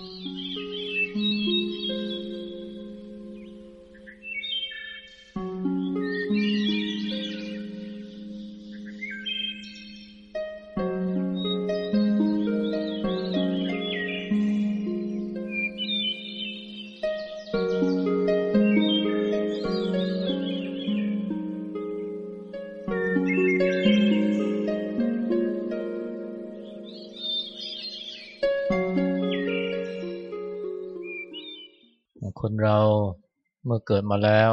คน เกิดมาแล้ว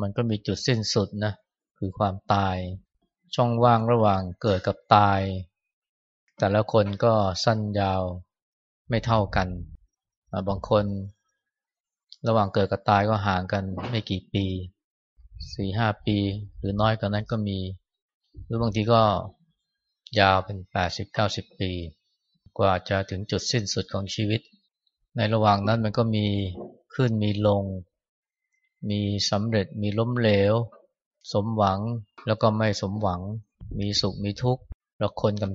มันก็มีจุดสิ้นสุดนะคือความตาย ช่องว่างระหว่างเกิดกับตาย แต่ละคนก็สั้นยาวไม่เท่ากันบางคน ระหว่างเกิดกับตายก็ห่างกันไม่กี่ปีสี่ห้าปี หรือน้อยกว่านั้นก็มี หรือบางทีก็ยาวเป็นแปดสิบเก้าสิบปี กว่าจะถึงจุดสิ้นสุดของชีวิต ในระหว่างนั้นมันก็มีขึ้นมีลง มีสำเร็จมีล้มเหลว สมหวังแล้วก็ไม่สมหวัง มีสุขมีทุกข์แล้วคนกัน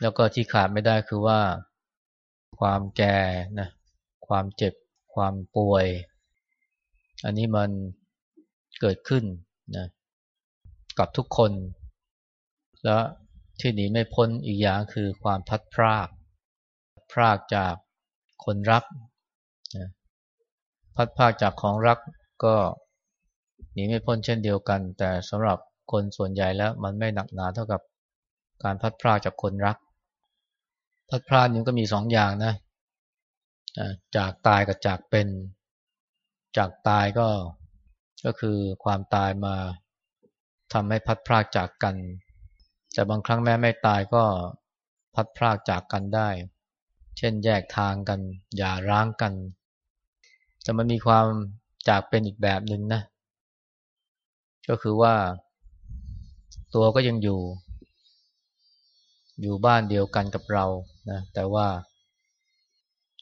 แล้วก็ที่ขาดไม่ได้คือว่า ความแก่นะความเจ็บ ความป่วย อันนี้มันเกิดขึ้นนะกับทุกคน แล้วที่หนีไม่พ้นอีกอย่างคือความพัดพราก พรากจากคนรัก พัดพาจากของรักก็หนีไม่พ้นเช่นเดียวกัน แต่สำหรับคนส่วนใหญ่แล้วมันไม่หนักหนาเท่ากับการพัดพราจากคนรัก พัดพรากนี้ก็มีสองอย่างนะจากตายกับจากเป็น จากตายก็ก็คือความตายมาทำให้พัดพรากจากกัน แต่บางครั้งแม้ไม่ตายก็พัดพรากจากกันได้ เช่นแยกทางกัน อย่าร้างกัน แต่มันมีความจากเป็นอีกแบบหนึ่งนะ ก็คือว่า ตัวก็ยังอยู่ อยู่บ้านเดียวกันกับเรานะแต่ว่า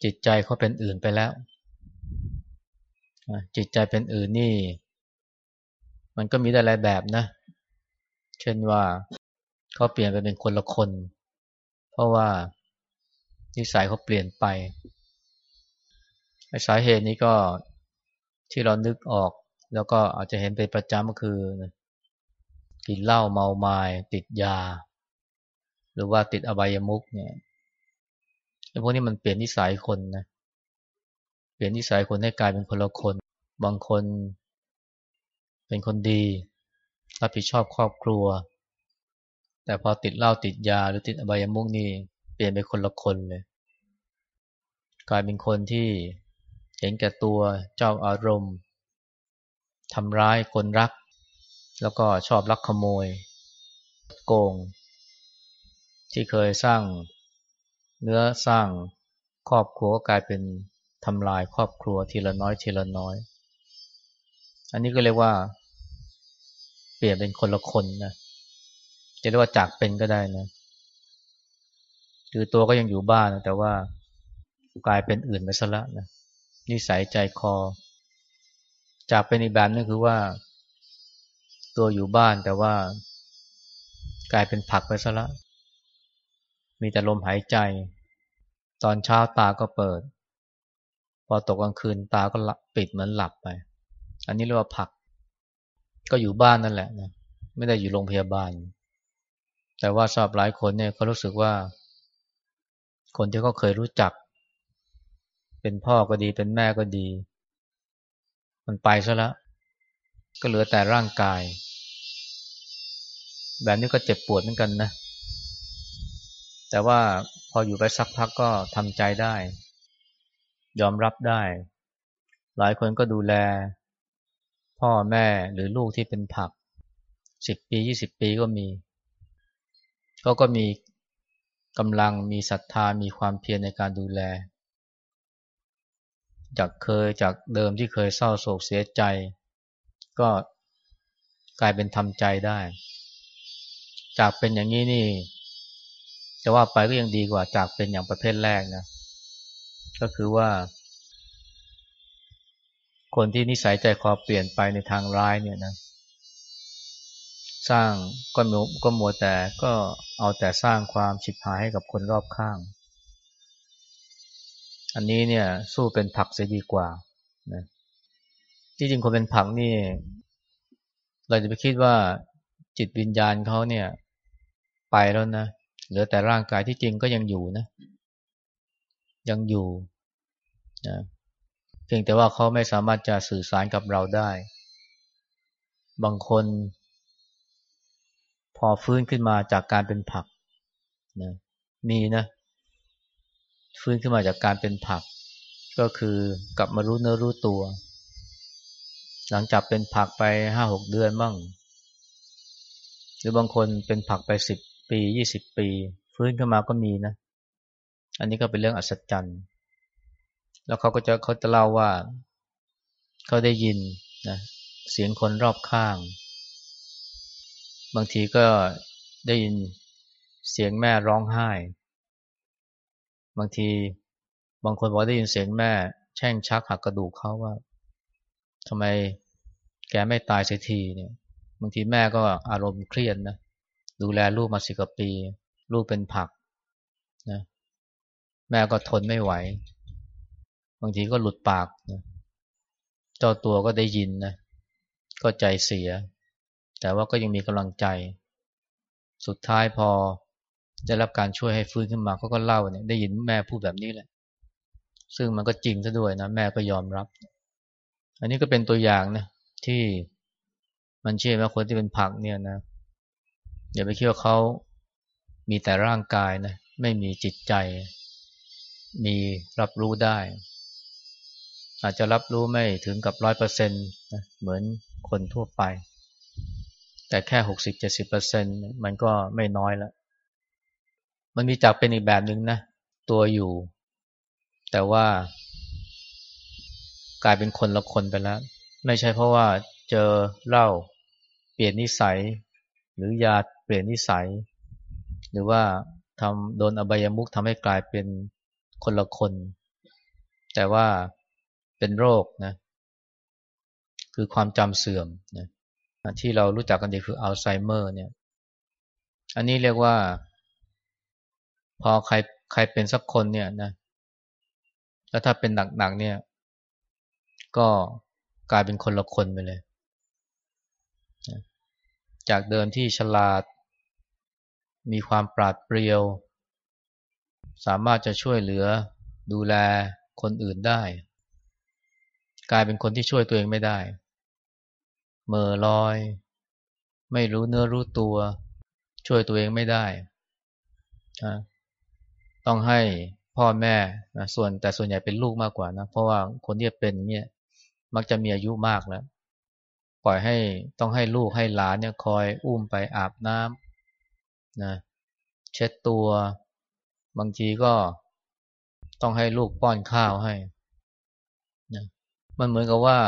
จิตใจเขาเป็นอื่นไปแล้ว จิตใจเป็นอื่นนี่ มันก็มีได้หลายแบบนะ เช่นว่าเขาเปลี่ยนไปเป็นคนละคน เพราะว่านิสัยเขาเปลี่ยนไป สาเหตุนี้ก็ที่เรานึกออก แล้วก็อาจจะเห็นเป็นประจำก็คือกินเหล้าเมาไมา้ติดยา หรือว่าติดอบายมุกเนี่ยไอ้พวกนี้มันเปลี่ยนนิสัยคนนะเปลี่ยนนิสัยคนให้กลายเป็นคนละคน บางคน เป็นคนดี รับผิดชอบครอบครัว แต่พอติดเหล้าติดยาหรือติดอบายมุกนี่เปลี่ยนเป็นคนละคนเลย กลายเป็นคนที่ เห็นแก่ตัวเจ้าอารมณ์ทำร้ายคนรัก แล้วก็ชอบลักขโมย โกง ที่เคยสร้างเนื้อสร้างครอบครัวก็กลายเป็นทำลายครอบครัวทีละน้อยทีละน้อย อันนี้ก็เรียกว่า เปลี่ยนเป็นคนละคนนะจะเรียกว่าจากเป็นก็ได้นะคือตัวก็ยังอยู่บ้านนะแต่ว่ากลายเป็นอื่นไปซะแล้วนะ นิสัยใจคอ จากเป็นอีกแบบนึงคือว่า ตัวอยู่บ้านแต่ว่า กลายเป็นผักไปซะละ มีแต่ลมหายใจ ตอนเช้าตาก็เปิด พอตกกลางคืนตาก็ปิดเหมือนหลับไป อันนี้เรียกว่าผัก ก็อยู่บ้านนั่นแหละนะไม่ได้อยู่โรงพยาบาล แต่ว่าสอบหลายคนเนี่ยเขารู้สึกว่า คนที่เขาเคยรู้จัก เป็นพ่อก็ดีเป็นแม่ก็ดี มันไปซะแล้ว ก็เหลือแต่ร่างกาย แบบนี้ก็เจ็บปวดเหมือนกันนะ แต่ว่าพออยู่ไปสักพักก็ทำใจได้ ยอมรับได้ หลายคนก็ดูแล พ่อแม่หรือลูกที่เป็นผักสิบปียี่สิบปีก็มีเขาก็มีกำลังมีศรัทธามีความเพียรในการดูแล จากเคยจากเดิมที่เคยเศร้าโศกเสียใจ ก็กลายเป็นทำใจได้ จากเป็นอย่างนี้นี่จะว่าไปก็ยังดีกว่าจากเป็นอย่างประเภทแรกนะ ก็คือว่า คนที่นิสัยใจคอเปลี่ยนไปในทางร้ายเนี่ยนะสร้างก็มก็มัวแต่ก็เอาแต่สร้างความฉิบหายให้กับคนรอบข้าง อันนี้เนี่ยสู้เป็นผักเสียดีกว่านะที่จริงคนเป็นผักนี่ เราจะไปคิดว่าจิตวิญญาณเขาเนี่ย ไปแล้วนะเหลือแต่ร่างกายที่จริงก็ยังอยู่นะ ยังอยู่นะเพียงแต่ว่าเขาไม่สามารถจะสื่อสารกับเราได้ บางคน พอฟื้นขึ้นมาจากการเป็นผักนะมีนะ ฟื้นขึ้นมาจากการเป็นผัก ก็คือกลับมารู้เนื้อรู้ตัว หลังจากเป็นผักไปห้าหกเดือนบ้าง หรือบางคนเป็นผักไปสิบปียี่สิบปี ฟื้นขึ้นมาก็มีนะ อันนี้ก็เป็นเรื่องอัศจรรย์แล้วเขาก็จะเขาจะเล่าว่า เขาได้ยินนะเสียงคนรอบข้าง บางทีก็ได้ยินเสียงแม่ร้องไห้ บางทีบางคนบอกได้ยินเสียงแม่ แช่งชักหักกระดูกเขาว่าทำไมแกไม่ตายเสียทีเนี่ย บางทีแม่ก็อารมณ์เครียดนะดูแลลูกมาสิบกว่าปี ลูกเป็นผักนะแม่ก็ทนไม่ไหว บางทีก็หลุดปากนะเจ้าตัวก็ได้ยินนะก็ใจเสีย แต่ว่าก็ยังมีกำลังใจ สุดท้ายพอ ได้รับการช่วยให้ฟื้นขึ้นมาเขาก็เล่าเนี่ยได้ยินแม่พูดแบบนี้แหละ ซึ่งมันก็จริงซะด้วยนะแม่ก็ยอมรับ อันนี้ก็เป็นตัวอย่างนะที่มันเชื่อว่าคนที่เป็นผักเนี่ยนะอย่าไปคิดว่าเขามีแต่ร่างกายนะไม่มีจิตใจ มีรับรู้ได้ อาจจะรับรู้ไม่ถึงกับร้อยเปอร์เซ็นต์เหมือนคนทั่วไป แต่แค่หกสิบเจ็ดสิบเปอร์เซ็นต์มันก็ไม่น้อยแล้ว มันมีจากเป็นอีกแบบหนึ่งนะ ตัวอยู่ แต่ว่ากลายเป็นคนละคนไปแล้ว ไม่ใช่เพราะว่าเจอเหล้าเปลี่ยนนิสัย หรือยาเปลี่ยนนิสัย หรือว่าทำโดนอบายมุกทำให้กลายเป็นคนละคน แต่ว่าเป็นโรคนะคือความจำเสื่อมนะที่เรารู้จักกันดีคืออัลไซเมอร์เนี่ย อันนี้เรียกว่า พอใครใครเป็นสักคนเนี่ยนะ แล้วถ้าเป็นหนักๆเนี่ย ก็กลายเป็นคนละคนไปเลย จากเดิมที่ฉลาด มีความปราดเปรียว สามารถจะช่วยเหลือดูแลคนอื่นได้ กลายเป็นคนที่ช่วยตัวเองไม่ได้เมื่อลอย ไม่รู้เนื้อรู้ตัว ช่วยตัวเองไม่ได้ ต้องให้พ่อแม่นะส่วนแต่ส่วนใหญ่เป็นลูกมากกว่านะ เพราะว่าคนที่เป็นเนี่ยมักจะมีอายุมากแล้ว ปล่อยให้ต้องให้ลูกให้หลานเนี่ยคอยอุ้มไปอาบน้ำนะเช็ดตัว บางทีก็ต้องให้ลูกป้อนข้าวให้นะมันเหมือนกับว่า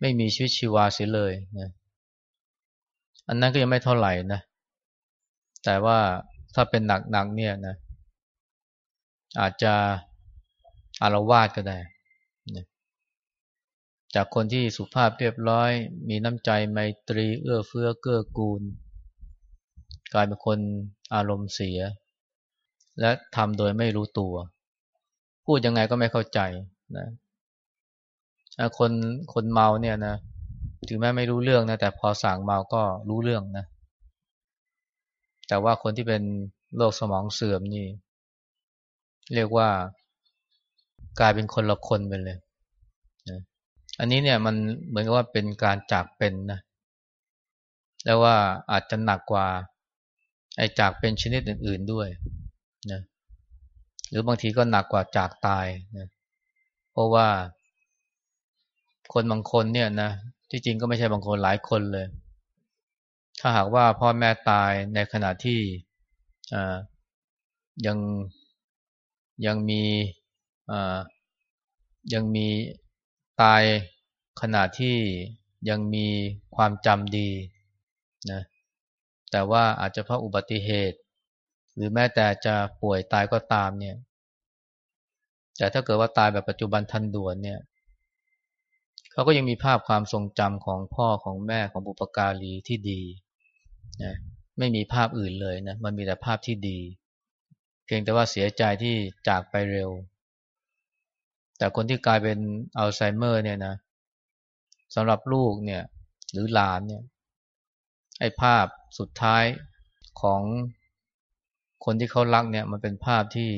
ไม่มีชีวิตชีวาเสียเลยนะอันนั้นก็ยังไม่เท่าไหร่นะแต่ว่าถ้าเป็นหนักๆเนี่ยนะ อาจจะอารวาสก็ได้ จากคนที่สุภาพเรียบร้อย มีน้ำใจไมตรีเอื้อเฟื้อเกื้อกูล กลายเป็นคนอารมณ์เสีย และทำโดยไม่รู้ตัว พูดยังไงก็ไม่เข้าใจนะคนคนเมาเนี่ยนะถึงแม้ไม่รู้เรื่องนะแต่พอสั่งเมาก็รู้เรื่องนะแต่ว่าคนที่เป็นโรคสมองเสื่อมนี่ เรียกว่ากลายเป็นคนละคนไปเลยนะอันนี้เนี่ยมันเหมือนกับว่าเป็นการจากเป็นนะแล้วว่าอาจจะหนักกว่าไอ้จากเป็นชนิดอื่น ๆด้วยนะหรือบางทีก็หนักกว่าจากตายนะเพราะว่า คนบางคนเนี่ยนะที่จริงก็ไม่ใช่บางคนหลายคนเลย ถ้าหากว่าพ่อแม่ตายในขณะที่ยัง ยังมียังมีตายขณะที่ยังมีความจำดีนะแต่ว่าอาจจะเพราะอุบัติเหตุ หรือแม้แต่จะป่วยตายก็ตามเนี่ย แต่ถ้าเกิดว่าตายแบบปัจจุบันทันด่วนเนี่ยเขาก็ยังมีภาพความทรงจำของพ่อของแม่ของบุปการีที่ดีนะไม่มีภาพอื่นเลยนะมันมีแต่ภาพที่ดี พียงแต่ว่าเสียใจที่จากไปเร็ว แต่คนที่กลายเป็นอัลไซเมอร์เนี่ยนะสำหรับลูกเนี่ยหรือหลานเนี่ยไอ้ภาพสุดท้ายของคนที่เขารักเนี่ยมันเป็นภาพที่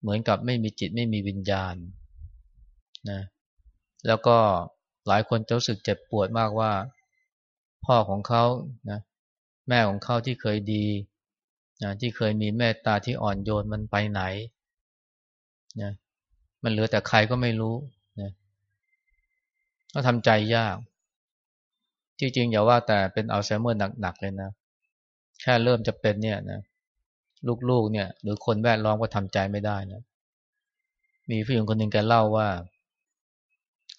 เหมือนกับไม่มีจิตไม่มีวิญญาณนะแล้วก็หลายคนจะรู้สึกเจ็บปวดมากว่า พ่อของเขานะแม่ของเขาที่เคยดี นะที่เคยมีเมตตาที่อ่อนโยนมันไปไหนนะมันเหลือแต่ใครก็ไม่รู้นะก็ทำใจยาก ที่จริงอย่าว่าแต่เป็นอัลไซเมอร์หนักๆเลยนะ แค่เริ่มจะเป็นเนี่ยนะลูกๆเนี่ย หรือคนแวดล้อมก็ทำใจไม่ได้นะ มีผู้หญิงคนหนึ่งแกเล่าว่า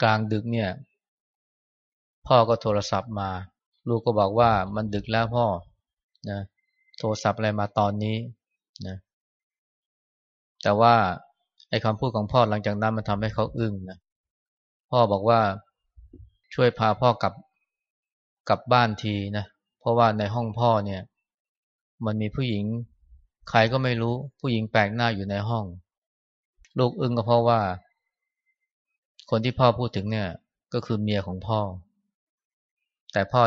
กลางดึกเนี่ย พ่อก็โทรศัพท์มา ลูกก็บอกว่ามันดึกแล้วพ่อนะ โทรศัพท์อะไรมาตอนนี้นะแต่ว่าไอ้คำพูดของพ่อหลังจากนั้นมันทำให้เขาอึ้งนะพ่อบอกว่าช่วยพาพ่อกลับกลับบ้านทีนะเพราะว่าในห้องพ่อเนี่ย มันมีผู้หญิงใครก็ไม่รู้ผู้หญิงแปลกหน้าอยู่ในห้อง ลูกอึ้งก็เพราะว่า คนที่พ่อพูดถึงเนี่ย ก็คือเมียของพ่อ แต่พ่อ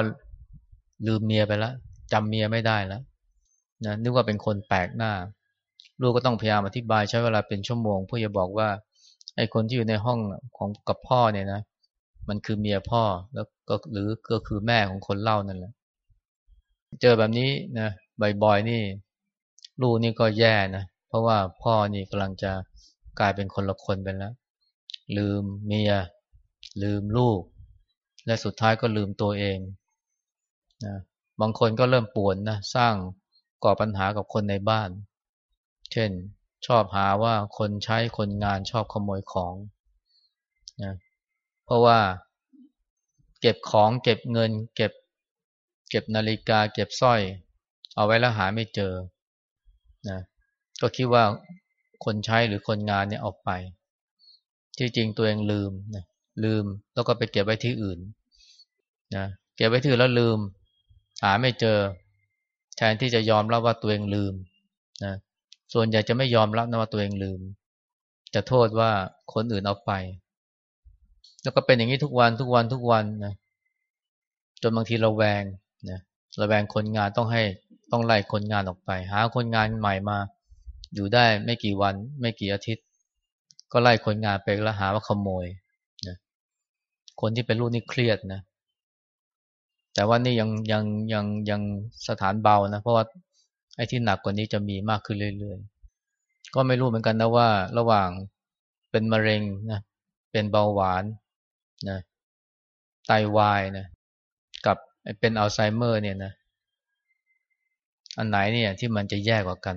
ลืมเมียไปแล้วจำเมียไม่ได้แล้ว นะนึกว่าเป็นคนแปลกหน้า ลูกก็ต้องพยายามอธิบายใช้เวลาเป็นชั่วโมง เพื่อจะบอกว่าไอ้คนที่อยู่ในห้องของกับพ่อเนี่ยนะมันคือเมียพ่อแล้วก็หรือก็คือแม่ของคนเล่านั่นแหละ เจอแบบนี้นะบ่อยๆนี่ ลูกนี่ก็แย่นะเพราะว่าพ่อนี่กำลังจะกลายเป็นคนละคนไปแล้ว ลืมเมีย ลืมลูก และสุดท้ายก็ลืมตัวเองนะบางคนก็เริ่มป่วนนะสร้าง ก่อปัญหากับคนในบ้าน เช่น ชอบหาว่าคนใช้คนงานชอบขโมยของนะเพราะว่าเก็บของเก็บเงิน เก็บ เก็บนาฬิกา เก็บสร้อย เอาไว้แล้วหาไม่เจอนะก็คิดว่าคนใช้หรือคนงานเนี่ยออกไป ที่จริงตัวเองลืมนะลืมแล้วก็ไปเก็บไว้ที่อื่นนะเก็บไว้ที่อื่นแล้วลืม หาไม่เจอ แทนที่จะยอมรับว่าตัวเองลืมนะส่วนใหญ่จะไม่ยอมรับนะว่าตัวเองลืม จะโทษว่าคนอื่นเอาไป แล้วก็เป็นอย่างนี้ทุกวันทุกวันทุกวันนะจนบางทีเราแวงนะระแวงคนงานต้องให้ต้องไล่คนงานออกไป หาคนงานใหม่มา อยู่ได้ไม่กี่วัน ไม่กี่อาทิตย์ ก็ไล่คนงานไปแล้วหาว่าขโมยนะคนที่เป็นลูกนี่เครียดนะ แต่ว่านี่ยังยังยังยังสถานเบานะ เพราะว่าไอ้ที่หนักกว่านี้จะมีมากขึ้นเรื่อยๆ ก็ไม่รู้เหมือนกันนะว่าระหว่างเป็นมะเร็งนะเป็นเบาหวานนะไตาวายนะกับเป็นอัลไซเมอร์เนี่ยนะอันไหนเนี่ยที่มันจะแย่กว่ากัน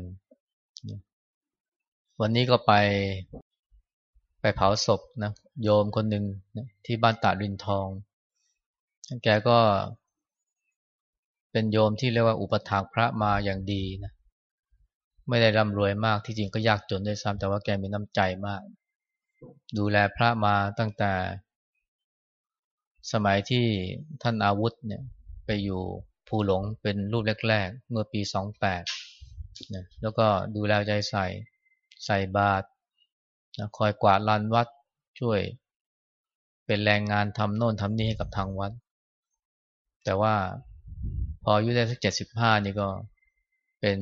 วันนี้ก็ไปไปเผาศพนะโยมคนหนึ่งนะที่บ้านตาดินทอง แกก็ เป็นโยมที่เรียกว่าอุปถากพระมาอย่างดีนะไม่ได้ร่ำรวยมากที่จริงก็ยากจนด้วยซ้ำแต่ว่าแกมีน้ำใจมาก ดูแลพระมาตั้งแต่ สมัยที่ท่านอาวุธเนี่ยไปอยู่ภูหลงเป็นรูปแรกๆ เมื่อปีสองแปดนะแล้วก็ดูแลใจใส่ใส่บาตรนะคอยกวาดลานวัดช่วย เป็นแรงงานทำโน่นทำนี่ให้กับทางวัด แต่ว่า พออายุได้สักเจ็ดสิบห้านี่ก็เป็น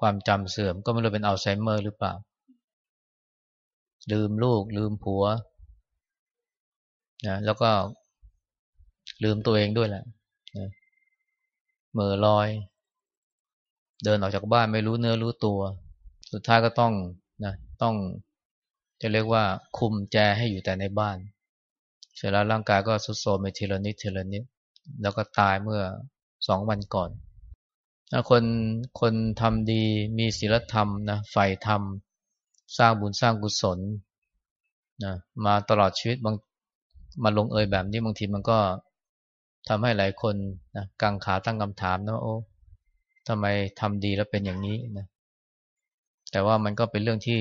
ความจำเสื่อม ก็ไม่รู้เป็นอัลไซเมอร์หรือเปล่า ลืมลูก ลืมผัวนะแล้วก็ลืมตัวเองด้วยแหละนะเมื่อลอย เดินออกจากบ้านไม่รู้เนื้อรู้ตัว สุดท้ายก็ต้องนะต้องจะเรียกว่าคุมแจให้อยู่แต่ในบ้าน เสร็จแล้วร่างกายก็สุดโทรมไปทีละนิดทีละนิด แล้วก็ตายเมื่อ สองวันก่อน คนคนทำดีมีศีลธรรมนะใฝ่ธรรม สร้างบุญสร้างกุศลนะมาตลอดชีวิตบางมาลงเอยแบบนี้บางทีมันก็ทำให้หลายคนนะกังขาตั้งคำถามนะโอ้ทำไมทำดีแล้วเป็นอย่างนี้นะแต่ว่ามันก็เป็นเรื่องที่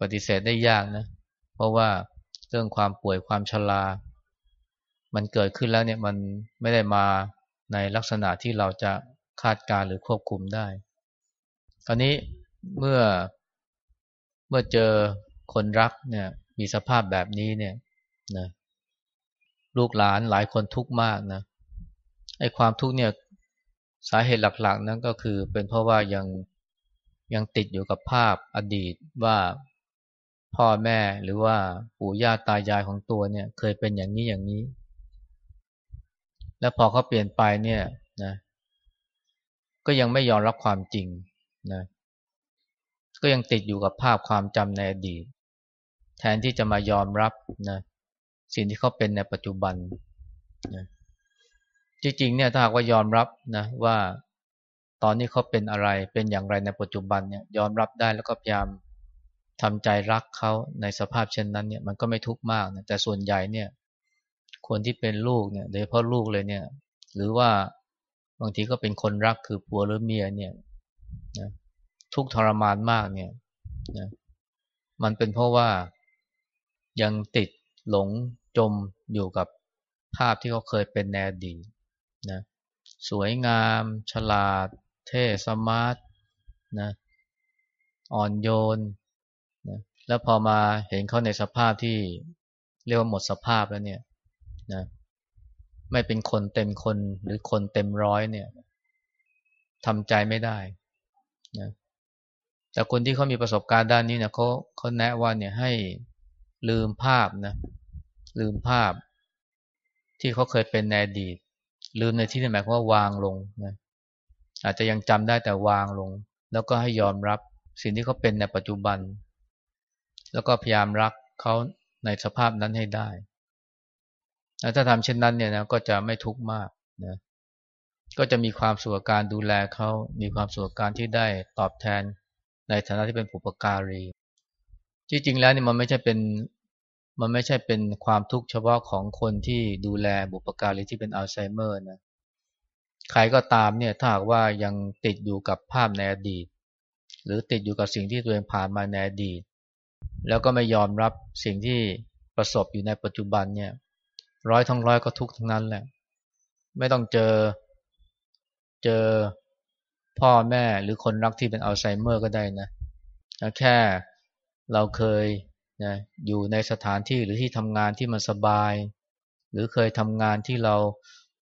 ปฏิเสธได้ยากนะ เพราะว่าเรื่องความป่วยความชรา มันเกิดขึ้นแล้วเนี่ยมันไม่ได้มา ในลักษณะที่เราจะคาดการหรือควบคุมได้ คราวนี้เมื่อเมื่อเจอคนรักเนี่ยมีสภาพแบบนี้เนี่ยนะลูกหลานหลายคนทุกข์มากนะไอ้ความทุกข์เนี่ยสาเหตุหลักๆนั้นก็คือเป็นเพราะว่ายังยังติดอยู่กับภาพอดีตว่าพ่อแม่หรือว่าปู่ย่าตายายของตัวเนี่ย เคยเป็นอย่างนี้อย่างนี้ แล้วพอเขาเปลี่ยนไปเนี่ยนะ ก็ยังไม่ยอมรับความจริงนะ ก็ยังติดอยู่กับภาพความจำในอดีต แทนที่จะมายอมรับนะสิ่งที่เขาเป็นในปัจจุบันนะจริงๆเนี่ยถ้าหากว่ายอมรับนะว่าตอนนี้เขาเป็นอะไรเป็นอย่างไรในปัจจุบันเนี่ยยอมรับได้แล้วก็พยายามทำใจรักเขาในสภาพเช่นนั้นเนี่ยมันก็ไม่ทุกข์มากนะแต่ส่วนใหญ่เนี่ย คนที่เป็นลูกเนี่ยโดยเฉพาะลูกเลยเนี่ย หรือว่าบางทีก็เป็นคนรักคือผัวหรือเมียเนี่ยนะทุกทรมานมากเนี่ยนะมันเป็นเพราะว่ายังติดหลงจมอยู่กับภาพที่เขาเคยเป็นแนอดีตนะสวยงาม ฉลาด เท่สมาร์ทนะอ่อนโยนนะแล้วพอมาเห็นเขาในสภาพที่เรียกว่าหมดสภาพแล้วเนี่ย นะไม่เป็นคนเต็มคนหรือคนเต็มร้อยเนี่ยทำใจไม่ได้นะแต่คนที่เขามีประสบการณ์ด้านนี้เนี่ยเขาเขาแนะว่าเนี่ยให้ลืมภาพนะลืมภาพ ที่เขาเคยเป็นในอดีต ลืมในที่นี้หมายความว่าวางลงนะอาจจะยังจำได้แต่วางลง แล้วก็ให้ยอมรับสิ่งที่เขาเป็นในปัจจุบัน แล้วก็พยายามรักเขาในสภาพนั้นให้ได้ ถ้าทำเช่นนั้นเนี่ยนะก็จะไม่ทุกข์มากนะก็จะมีความสุขการดูแลเขามีความสุขการที่ได้ตอบแทนในฐานะที่เป็นผู้ปการีจริงๆแล้วนี่มันไม่ใช่เป็นมันไม่ใช่เป็นความทุกข์เฉพาะของคนที่ดูแลบุปการีที่เป็นอัลไซเมอร์นะใครก็ตามเนี่ยถ้าหากว่ายังติดอยู่กับภาพในอดีต หรือติดอยู่กับสิ่งที่ตัวเองผ่านมาในอดีต แล้วก็ไม่ยอมรับสิ่งที่ประสบอยู่ในปัจจุบันเนี่ย ร้อยทั้งร้อยก็ทุกทั้งนั้นแหละ ไม่ต้องเจอ เจอพ่อแม่หรือคนรักที่เป็นอัลไซเมอร์ก็ได้นะ แค่เราเคยนะอยู่ในสถานที่หรือที่ทำงานที่มันสบาย หรือเคยทำงานที่เรา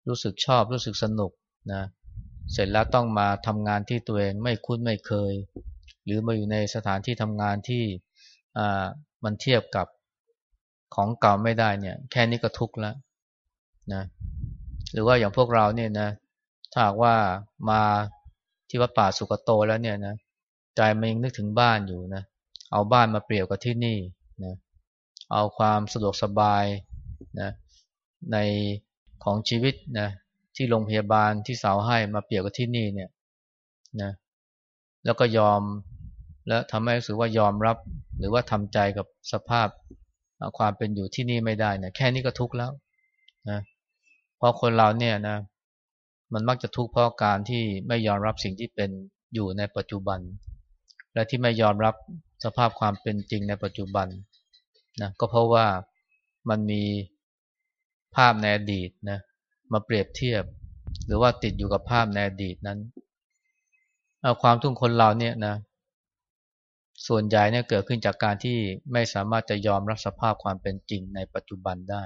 รู้สึกชอบรู้สึกสนุกนะเสร็จแล้วต้องมาทำงานที่ตัวเองไม่คุ้นไม่เคย หรือมาอยู่ในสถานที่ทำงานที่มันเทียบกับ ของเก่าไม่ได้เนี่ย แค่นี้ก็ทุกข์แล้วนะหรือว่าอย่างพวกเราเนี่ยนะถ้าหากว่ามาที่วัดป่าสุกโตแล้วเนี่ยนะใจมันยังนึกถึงบ้านอยู่นะเอาบ้านมาเปรียบกับที่นี่นะเอาความสะดวกสบายนะในของชีวิตนะที่โรงพยาบาลที่สาวให้มาเปรียบกับที่นี่เนี่ยนะแล้วก็ยอมและทำให้รู้สึกว่ายอมรับหรือว่าทำใจกับสภาพ ความเป็นอยู่ที่นี่ไม่ได้นะแค่นี้ก็ทุกข์แล้วนะเพราะคนเราเนี่ยนะ มันมักจะทุกข์เพราะการที่ไม่ยอมรับสิ่งที่เป็นอยู่ในปัจจุบัน และที่ไม่ยอมรับสภาพความเป็นจริงในปัจจุบันนะก็เพราะว่ามันมีภาพในอดีตนะมาเปรียบเทียบ หรือว่าติดอยู่กับภาพในอดีตนั้นเอาความทุกข์คนเราเนี่ยนะ ส่วนใหญ่เนี่ยเกิดขึ้นจากการที่ไม่สามารถจะยอมรับสภาพความเป็นจริงในปัจจุบันได้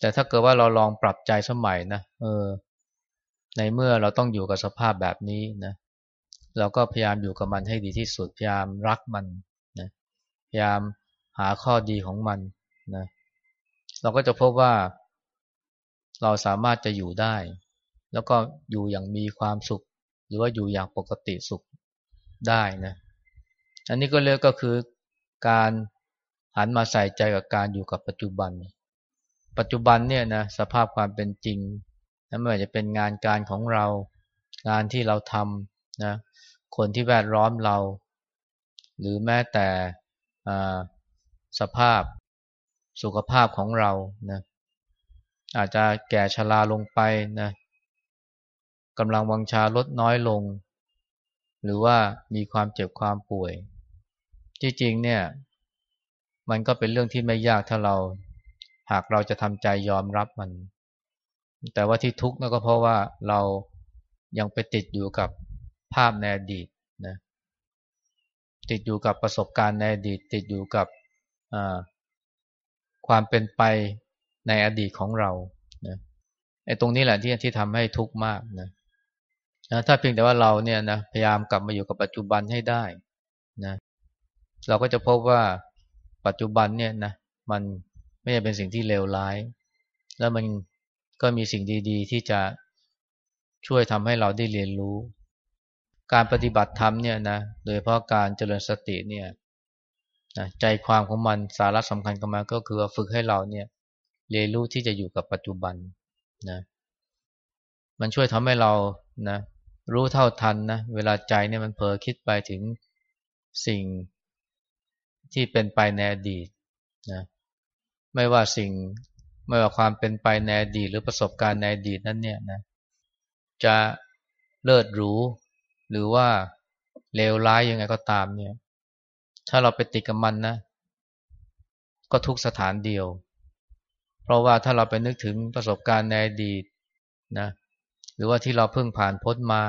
แต่ถ้าเกิดว่าเราลองปรับใจสมัยนะเออในเมื่อเราต้องอยู่กับสภาพแบบนี้นะเราก็พยายามอยู่กับมันให้ดีที่สุดพยายามรักมันนะพยายามหาข้อดีของมันนะเราก็จะพบว่า เราสามารถจะอยู่ได้ แล้วก็อยู่อย่างมีความสุข หรือว่าอยู่อย่างปกติสุขได้นะ อันนี้ก็เรียกก็คือการหันมาใส่ใจกับการอยู่กับปัจจุบัน ปัจจุบันเนี่ยนะสภาพความเป็นจริงไม่ว่าจะเป็นงานการของเรา งานที่เราทำนะคนที่แวดล้อมเรา หรือแม้แต่สภาพสุขภาพของเรานะอาจจะแก่ชราลงไปนะกำลังวังชาลดน้อยลง หรือว่ามีความเจ็บความป่วย ที่จริงเนี่ย มันก็เป็นเรื่องที่ไม่ยากถ้าเรา หากเราจะทำใจยอมรับมัน แต่ว่าที่ทุกข์นั่นก็เพราะว่าเรายังไปติดอยู่กับภาพในอดีตนะติดอยู่กับประสบการณ์ในอดีต ติดอยู่กับความเป็นไปในอดีตของเรานะไอ้ตรงนี้แหละที่ที่ทำให้ทุกข์มากนะ นะถ้าเพียงแต่ว่าเราเนี่ยนะพยายามกลับมาอยู่กับปัจจุบันให้ได้นะเราก็จะพบว่าปัจจุบันเนี่ยนะมันไม่ใช่เป็นสิ่งที่เลวร้าย แล้วมันก็มีสิ่งดี ๆ ที่จะช่วยทำให้เราได้เรียนรู้ การปฏิบัติธรรมเนี่ยนะโดยเพราะการเจริญสติเนี่ยนะใจความของมันสาระสำคัญของมันก็คือฝึกให้เราเนี่ยเรียนรู้ที่จะอยู่กับปัจจุบันนะมันช่วยทำให้เรานะ รู้เท่าทันนะเวลาใจเนี่ยมันเผลอคิดไปถึงสิ่งที่เป็นไปในอดีตนะไม่ว่าสิ่งไม่ว่าความเป็นไปในอดีตหรือประสบการณ์ในอดีตนั้นเนี่ยนะจะเลิศหรูหรือว่าเลวร้ายยังไงก็ตามเนี่ย ถ้าเราไปติดกับมันนะ ก็ทุกสถานเดียว เพราะว่าถ้าเราไปนึกถึงประสบการณ์ในอดีตนะ รือว่าที่เราเพิ่งผ่านพ้นมา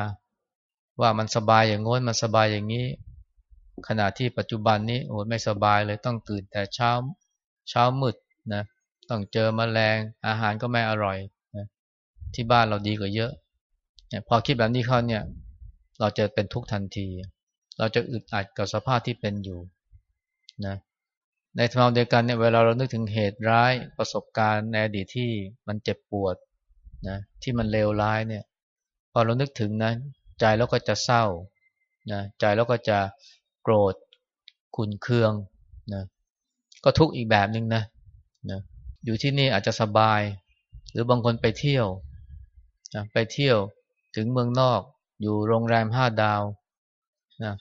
ว่ามันสบายอย่างง้นมันสบายอย่างนี้ ขณะที่ปัจจุบันนี้โอ้ไม่สบายเลยต้องตื่นแต่เช้าเช้ามืดนะต้องเจอมแมลงอาหารก็ไม่อร่อยนะที่บ้านเราดีกว่าเยอะพอคิดแบบนี้เข้าเนี่ย เราจะเป็นทุกข์ทันที เราจะอึดอัดกับสภาพที่เป็นอยู่นะในทางเดียวกันเนี่ยเวลาเรานึกถึงเหตุร้ายประสบการณ์ในอดีตที่มันเจ็บปวด นะที่มันเลวร้ายเนี่ยพอเรานึกถึงนะใจเราก็จะเศร้านะใจเราก็จะโกรธขุนเคืองนะก็ทุกข์อีกแบบหนึ่งนะนะอยู่ที่นี่อาจจะสบาย หรือบางคนไปเที่ยวนะไปเที่ยวถึงเมืองนอก อยู่โรงแรมห้าดาวนะ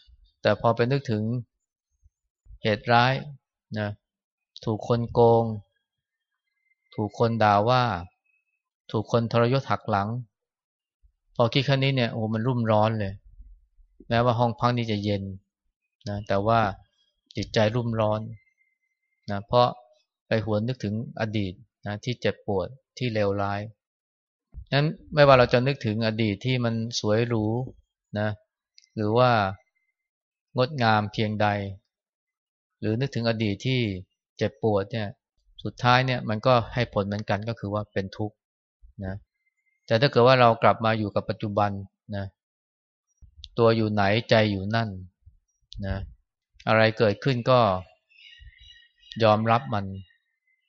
แต่พอไปนึกถึงเหตุร้ายนะถูกคนโกง ถูกคนด่าว่า ถูกคนทรยศหักหลัง พอคิดแค่นี้เนี่ยโอ้มันรุ่มร้อนเลยแม้ว่าห้องพักนี้จะเย็นนะแต่ว่าจิตใจรุ่มร้อนนะเพราะไปหวนนึกถึงอดีตนะที่เจ็บปวดที่เลวร้ายนั้นไม่ว่าเราจะนึกถึงอดีตที่มันสวยหรูนะหรือว่างดงามเพียงใด หรือนึกถึงอดีตที่เจ็บปวดเนี่ยสุดท้ายเนี่ยมันก็ให้ผลเหมือนกันก็คือว่าเป็นทุกข์ นะแต่ถ้าเกิดว่าเรากลับมาอยู่กับปัจจุบันนะตัวอยู่ไหนใจอยู่นั่นนะอะไรเกิดขึ้นก็ยอมรับมัน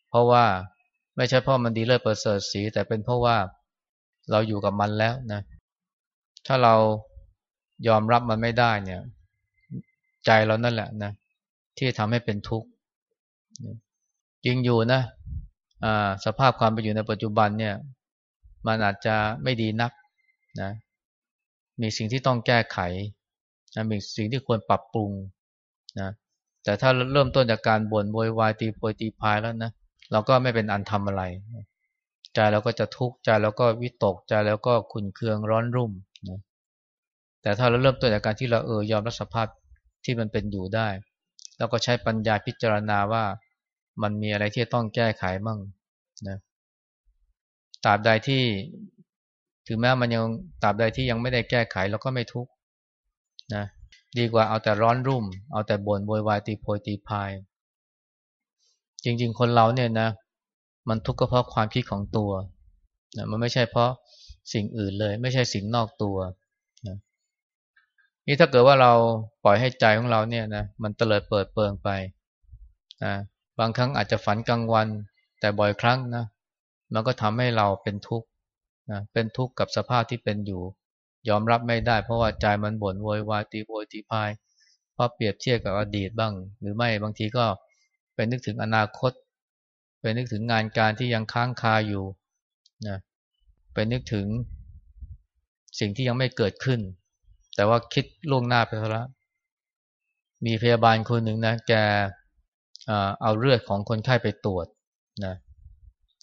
เพราะว่าไม่ใช่เพราะมันดีเลิศประเสริฐสี แต่เป็นเพราะว่าเราอยู่กับมันแล้วนะถ้าเรายอมรับมันไม่ได้เนี่ย ใจเรานั่นแหละนะที่ทำให้เป็นทุกข์จริงอยู่นะสภาพความเป็นอยู่ในปัจจุบันเนี่ย มันอาจจะไม่ดีนักนะมีสิ่งที่ต้องแก้ไขนะมีสิ่งที่ควรปรับปรุงนะแต่ถ้าเริ่มต้นจากการบ่นโวยวายตีโพยตีพายแล้วนะเราก็ไม่เป็นอันทำอะไร ใจเราก็จะทุกข์ใจเราก็วิตกใจแล้วก็ขุนเคืองร้อนรุ่มนะแต่ถ้าเราเริ่มต้นจากการที่เราเออยอมรับสภาพที่มันเป็นอยู่ได้ แล้วก็ใช้ปัญญาพิจารณาว่ามันมีอะไรที่ต้องแก้ไขมั่งนะ ตราบใดที่ถึงแม้มันยังตราบใดที่ยังไม่ได้แก้ไขเราก็ไม่ทุกข์นะดีกว่าเอาแต่ร้อนรุ่ม เอาแต่บ่นโวยวายตีโพยตีพาย จริง ๆ คนเราเนี่ยนะ มันทุกข์ก็เพราะความคิดของตัวนะมันไม่ใช่เพราะสิ่งอื่นเลย ไม่ใช่สิ่งนอกตัวนะนี่ถ้าเกิดว่าเราปล่อยให้ใจของเราเนี่ยนะมันเตลิดเปิดเปิงไปนะบางครั้งอาจจะฝันกลางวัน แต่บ่อยครั้งนะ มันก็ทำให้เราเป็นทุกข์นะเป็นทุกข์กับสภาพที่เป็นอยู่ ยอมรับไม่ได้ เพราะว่าใจมันบ่นโวยวายตีโวยตีพายเพราะเปรียบเทียบกับอดีตบ้าง หรือไม่บางทีก็ไปนึกถึงอนาคต ไปนึกถึงงานการที่ยังค้างคาอยู่นะไปนึกถึงสิ่งที่ยังไม่เกิดขึ้น แต่ว่าคิดล่วงหน้าไปแล้วมีพยาบาลคนหนึ่งนะแกเอาเลือดของคนไข้ไปตรวจนะ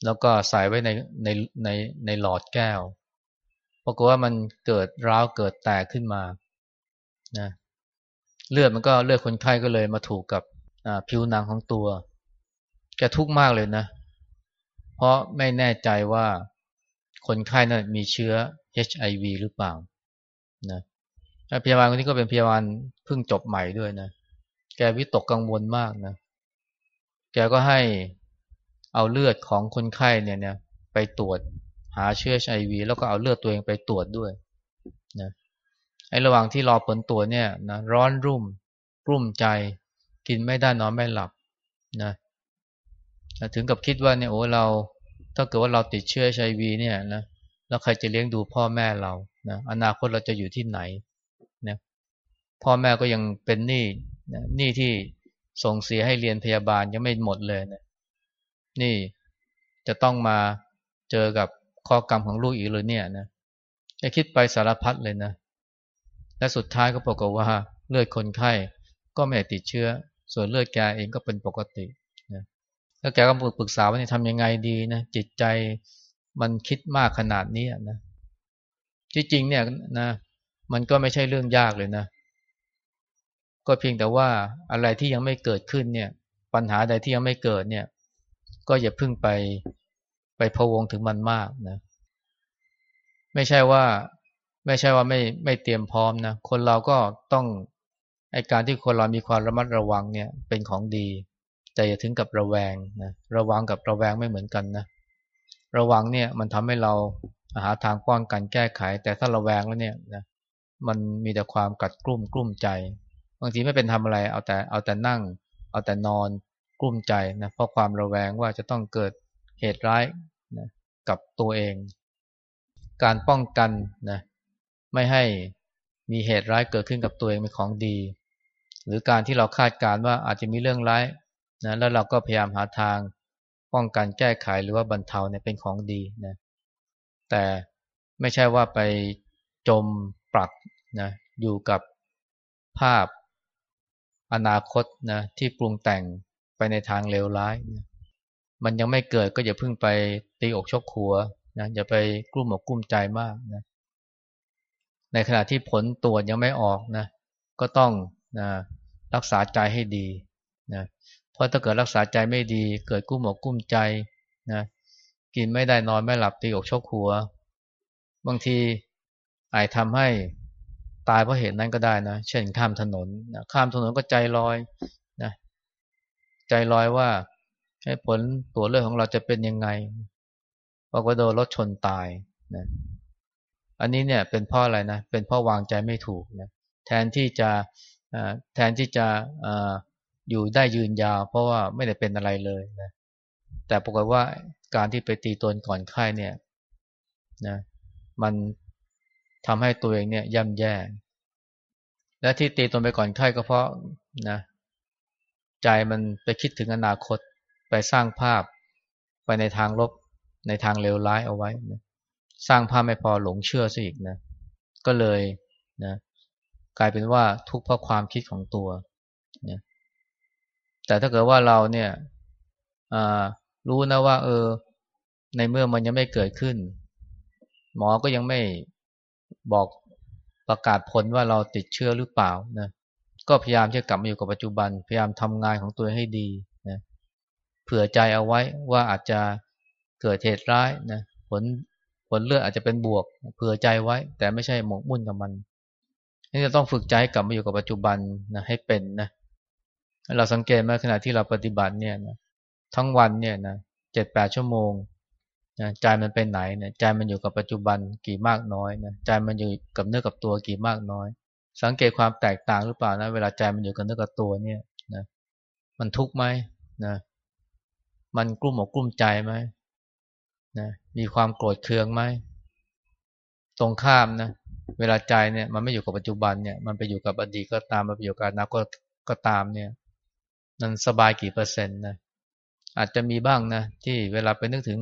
แล้วก็ใส่ไว้ในในในในหลอดแก้วปรากฏว่ามันเกิดร้าวเกิดแตกขึ้นมานะเลือดมันก็เลือดคนไข้ก็เลยมาถูกกับผิวหนังของตัว แกทุกข์มากเลยนะ เพราะไม่แน่ใจว่าคนไข้นั้นมีเชื้อ HIV หรือเปล่านะพยาบาลคนนี้ก็เป็นพยาบาลเพิ่งจบใหม่ด้วยนะ แกวิตกกังวลมากนะ แกก็ให้ เอาเลือดของคนไข้เนี่ยเนี่ยไปตรวจหาเชื้อไอวีแล้วก็เอาเลือดตัวเองไปตรวจด้วยนะไอ้ระหว่างที่รอผลตรวจเนี่ยนะร้อนรุ่มรุ่มใจ กินไม่ได้นอนไม่หลับนะถึงกับคิดว่าเนี่ยโอ้เราถ้าเกิดว่าเราติดเชื้อไอวีเนี่ยนะแล้วใครจะเลี้ยงดูพ่อแม่เรานะอนาคตเราจะอยู่ที่ไหนนะพ่อแม่ก็ยังเป็นหนี้นะหนี้ที่ส่งเสียให้เรียนพยาบาลยังไม่หมดเลยนะ นี่จะต้องมาเจอกับข้อกรรมของลูกอีกเลยเนี่ยนะจะคิดไปสารพัดเลยนะ และสุดท้ายก็ปรากฏว่าเลือดคนไข้ก็ไม่ติดเชื้อ ส่วนเลือดแกเองก็เป็นปกตินะแล้วแกก็ปรึกษาว่าจะทำยังไงดีนะจิตใจมันคิดมากขนาดนี้นะที่จริงเนี่ยนะมันก็ไม่ใช่เรื่องยากเลยนะ ก็เพียงแต่ว่าอะไรที่ยังไม่เกิดขึ้นเนี่ย ปัญหาใดที่ยังไม่เกิดเนี่ย ก็อย่าเพิ่งไปไปพะวงถึงมันมากนะ ไม่ใช่ว่าไม่ใช่ว่าไม่ไม่เตรียมพร้อมนะ คนเราก็ต้องไอการที่คนเรามีความระมัดระวังเนี่ยเป็นของดี แต่อย่าถึงกับระแวงนะระวังกับระแวงไม่เหมือนกันนะ ระวังเนี่ยมันทำให้เราหาทางป้องกันแก้ไข แต่ถ้าระแวงแล้วเนี่ยนะมันมีแต่ความกัดกลุ่มกลุ่มใจ บางทีไม่เป็นทำอะไรเอาแต่เอาแต่นั่ง เอาแต่นอน กลุ่มใจนะเพราะความระแวงว่าจะต้องเกิดเหตุร้ายนะกับตัวเอง การป้องกันนะไม่ให้มีเหตุร้ายเกิดขึ้นกับตัวเองเป็นของดี หรือการที่เราคาดการว่าอาจจะมีเรื่องร้ายนะแล้วเราก็พยายามหาทางป้องกันแก้ไขหรือว่าบรรเทาเนี่ยเป็นของดีนะแต่ไม่ใช่ว่าไปจมปลักนะอยู่กับภาพอนาคตนะที่ปรุงแต่ง ไปในทางเลวร้ายนะมันยังไม่เกิดก็อย่าเพิ่งไปตีอกชกขัวนะอย่าไปกลุ้มอกกลุ้มใจมากนะในขณะที่ผลตรวจยังไม่ออกนะ ก็ต้องนะรักษาใจให้ดีนะเพราะถ้าเกิดรักษาใจไม่ดี เกิดกุ้มอกกุ้มใจนะกินไม่ได้นอนไม่หลับตีอกชกหัว บางทีอาจทำให้ตายเพราะเหตุนั้นก็ได้นะ เช่นข้ามถนนนะข้ามถนนก็ใจลอย ใจลอยว่าให้ผลตัวเลือดของเราจะเป็นยังไงบอกว่าโดนรถชนตายนะอันนี้เนี่ยเป็นเพราะอะไรนะ เป็นเพราะวางใจไม่ถูกนะแทนที่จะแทนที่จะอยู่ได้ยืนยาว เพราะว่าไม่ได้เป็นอะไรเลยนะแต่ปรากฏว่าการที่ไปตีตนก่อนไข้เนี่ยนะมันทำให้ตัวเองเนี่ยย่ำแย่ และที่ตีตนไปก่อนไข้ก็เพราะนะ ใจมันไปคิดถึงอนาคตไปสร้างภาพไปในทางลบในทางเลวร้ายเอาไว้นะสร้างภาพไม่พอหลงเชื่อซะอีกนะ ก็เลยนะกลายเป็นว่าทุกข์เพราะความคิดของตัวนะแต่ถ้าเกิดว่าเราเนี่ยรู้นะว่า เออ ในเมื่อมันยังไม่เกิดขึ้น หมอก็ยังไม่บอกประกาศผลว่าเราติดเชื้อหรือเปล่านะ ก็พยายามจะกลับมาอยู่กับปัจจุบัน พยายามทำงานของตัวให้ดีนะเผื่อใจเอาไว้ว่าอาจจะเกิดเหตุร้ายนะผลผลเลือดอาจจะเป็นบวก เผื่อใจไว้ แต่ไม่ใช่หมกมุ่นกับมันนี่จะต้องฝึกใจกลับมาอยู่กับปัจจุบันนะให้เป็นนะเราสังเกตไหมขณะที่เราปฏิบัติเนี่ยนะทั้งวันเนี่ยนะเจ็ดแปดชั่วโมงนะใจมันเป็นไหนเนี่ยใจมันอยู่กับปัจจุบันกี่มากน้อยนะใจมันอยู่กับเนื้อกับตัวกี่มากน้อย สังเกตความแตกต่างหรือเปล่านะ เวลาใจมันอยู่กับเนื้อกับตัวเนี่ยนะมันทุกข์ไหมนะมันกลุ้มอกกลุ้มใจไหมนะมีความโกรธเคืองไหมตรงข้ามนะเวลาใจเนี่ยมันไม่อยู่กับปัจจุบันเนี่ยมันไปอยู่กับอดีตก็ตามมันไปอยู่กับอนาคตก็ตามเนี่ยมันสบายกี่เปอร์เซ็นต์นะอาจจะมีบ้างนะที่เวลาไปนึกถึง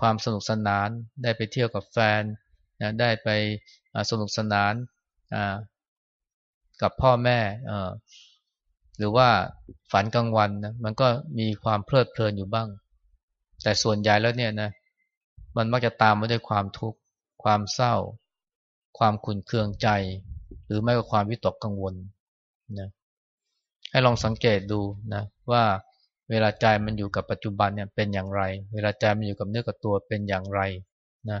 ความสนุกสนาน ได้ไปเที่ยวกับแฟนนะได้ไปสนุกสนาน กับพ่อแม่หรือว่าฝันกลางวันนะมันก็มีความเพลิดเพลินอยู่บ้าง แต่ส่วนใหญ่แล้วเนี่ยนะมันมักจะตามมาด้วยความทุกข์ ความเศร้า ความขุ่นเคืองใจ หรือไม่ก็ความวิตกกังวลนะให้ลองสังเกตดูนะว่าเวลาใจมันอยู่กับปัจจุบันเนี่ยเป็นอย่างไร เวลาใจมันอยู่กับเนื้อกับตัวเป็นอย่างไรนะ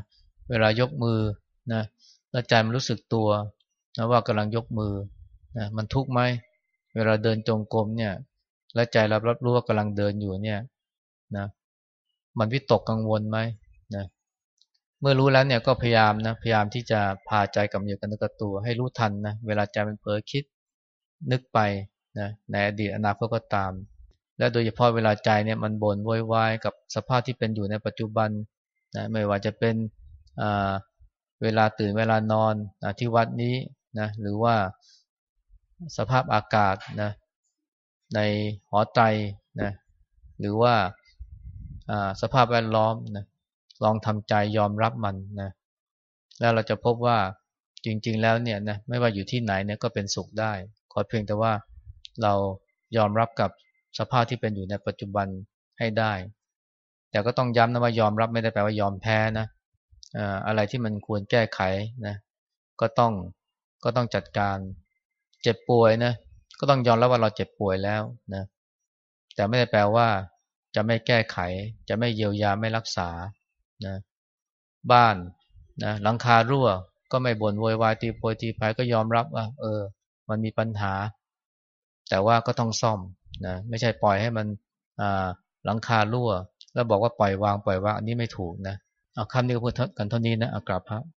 เวลายกมือนะแล้วใจมันรู้สึกตัวนะว่ากำลังยกมือ นะมันทุกข์ไหมเวลาเดินจงกรมเนี่ย และใจเรารับรู้ว่ากำลังเดินอยู่เนี่ยนะมันวิตกกังวลไหมนะเมื่อรู้แล้วเนี่ยก็พยายามนะพยายามที่จะพาใจกับอยู่กับนึกตัว ให้รู้ทันนะเวลาใจมันเผลอคิดนึกไปนะในอดีตอนาคตก็ตาม และโดยเฉพาะเวลาใจเนี่ยมันบ่นโวยวายกับสภาพที่เป็นอยู่ในปัจจุบันนะไม่ว่าจะเป็นเวลาตื่นเวลานอนนะที่วัดนี้นะหรือว่า สภาพอากาศนะในหอไตนะหรือว่าสภาพแวดล้อมนะลองทำใจยอมรับมันนะแล้วเราจะพบว่าจริง ๆ แล้วเนี่ยนะไม่ว่าอยู่ที่ไหนเนี่ยก็เป็นสุขได้ ขอเพียงแต่ว่าเรายอมรับกับสภาพที่เป็นอยู่ในปัจจุบันให้ได้ แต่ก็ต้องย้ำนะว่ายอมรับไม่ได้แปลว่ายอมแพ้นะอะไรที่มันควรแก้ไขนะก็ต้องก็ต้องจัดการ เจ็บป่วยนะก็ต้องยอมรับว่าเราเจ็บป่วยแล้วนะแต่ไม่ได้แปลว่า จะไม่แก้ไข จะไม่เยียวยาไม่รักษานะบ้านนะหลังคารั่ว ก็ไม่บ่นโวยวายตีโพยตีพายก็ยอมรับว่าเออ มันมีปัญหา แต่ว่าก็ต้องซ่อมนะไม่ใช่ปล่อยให้มันอ่าหลังคารั่ว แล้วบอกว่าปล่อยวางปล่อยวางอันนี้ไม่ถูกนะเอาคำนี้ก็พูดกันเท่านี้นะอากราบพระ